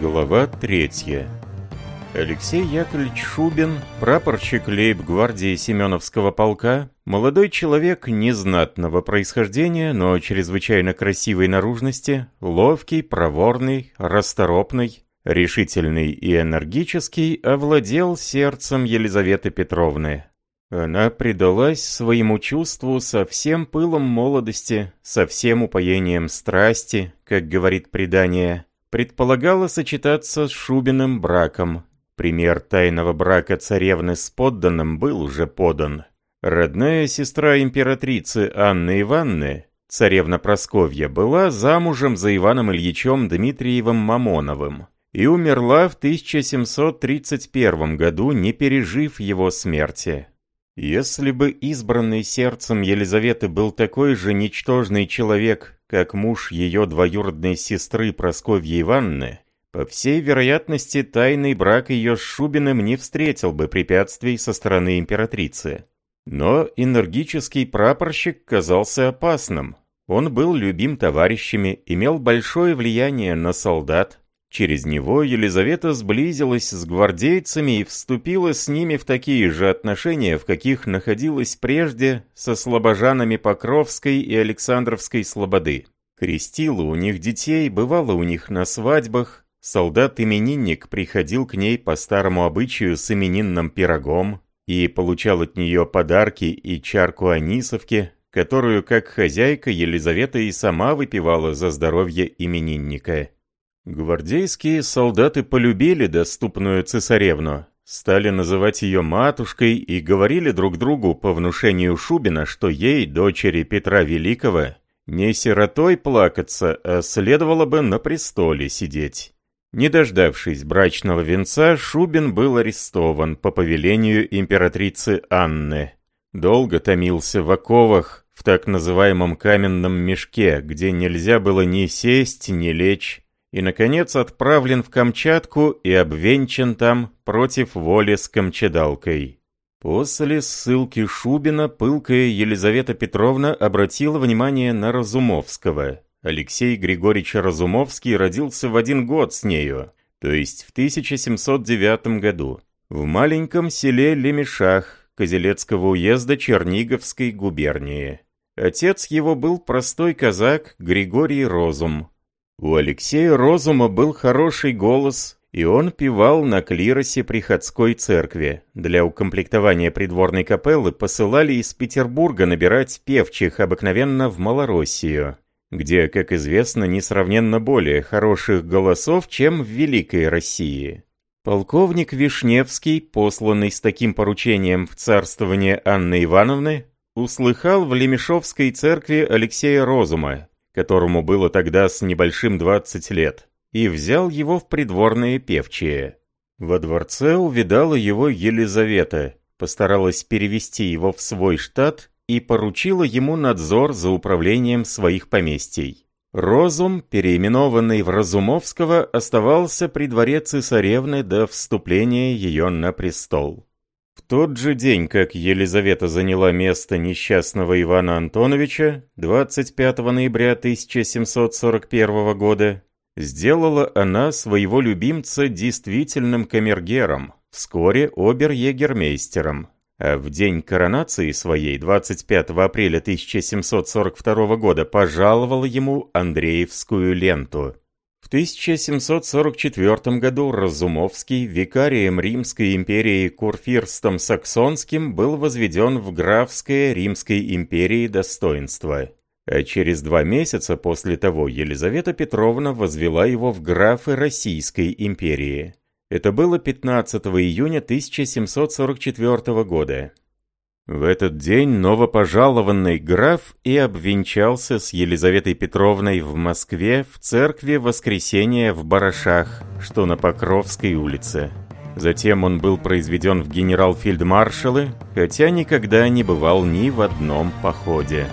Глава третья. Алексей Яковлевич Шубин, прапорщик лейб-гвардии Семеновского полка, молодой человек незнатного происхождения, но чрезвычайно красивой наружности, ловкий, проворный, расторопный, решительный и энергический, овладел сердцем Елизаветы Петровны. Она предалась своему чувству со всем пылом молодости, со всем упоением страсти, как говорит предание, предполагала сочетаться с Шубиным браком. Пример тайного брака царевны с подданным был уже подан. Родная сестра императрицы Анны Ивановны, царевна Просковья, была замужем за Иваном Ильичем Дмитриевым Мамоновым и умерла в 1731 году, не пережив его смерти. Если бы избранный сердцем Елизаветы был такой же ничтожный человек, как муж ее двоюродной сестры Прасковьи Ивановны, по всей вероятности тайный брак ее с Шубиным не встретил бы препятствий со стороны императрицы. Но энергический прапорщик казался опасным. Он был любим товарищами, имел большое влияние на солдат, Через него Елизавета сблизилась с гвардейцами и вступила с ними в такие же отношения, в каких находилась прежде со слобожанами Покровской и Александровской слободы. Крестила у них детей, бывала у них на свадьбах, солдат-именинник приходил к ней по старому обычаю с именинным пирогом и получал от нее подарки и чарку анисовки, которую, как хозяйка, Елизавета и сама выпивала за здоровье именинника. Гвардейские солдаты полюбили доступную цесаревну, стали называть ее матушкой и говорили друг другу по внушению Шубина, что ей, дочери Петра Великого, не сиротой плакаться, а следовало бы на престоле сидеть. Не дождавшись брачного венца, Шубин был арестован по повелению императрицы Анны. Долго томился в оковах, в так называемом каменном мешке, где нельзя было ни сесть, ни лечь, и, наконец, отправлен в Камчатку и обвенчан там против воли с Камчедалкой. После ссылки Шубина пылкая Елизавета Петровна обратила внимание на Разумовского. Алексей Григорьевич Разумовский родился в один год с нею, то есть в 1709 году, в маленьком селе Лемешах Козелецкого уезда Черниговской губернии. Отец его был простой казак Григорий Розум, у Алексея Розума был хороший голос, и он певал на клиросе приходской церкви. Для укомплектования придворной капеллы посылали из Петербурга набирать певчих обыкновенно в Малороссию, где, как известно, несравненно более хороших голосов, чем в Великой России. Полковник Вишневский, посланный с таким поручением в царствование Анны Ивановны, услыхал в Лемешовской церкви Алексея Розума, которому было тогда с небольшим 20 лет, и взял его в придворные певчие. Во дворце увидала его Елизавета, постаралась перевести его в свой штат и поручила ему надзор за управлением своих поместий. Розум, переименованный в Разумовского, оставался при дворе цесаревны до вступления ее на престол. В тот же день, как Елизавета заняла место несчастного Ивана Антоновича, 25 ноября 1741 года, сделала она своего любимца действительным камергером, вскоре обер-егермейстером. А в день коронации своей, 25 апреля 1742 года, пожаловала ему Андреевскую ленту. В 1744 году Разумовский, викарием Римской империи Курфирстом Саксонским, был возведен в графское Римской империи достоинство. А через два месяца после того Елизавета Петровна возвела его в графы Российской империи. Это было 15 июня 1744 года. В этот день новопожалованный граф и обвенчался с Елизаветой Петровной в Москве в церкви Воскресения в Барашах, что на Покровской улице. Затем он был произведен в генерал-фельдмаршалы, хотя никогда не бывал ни в одном походе.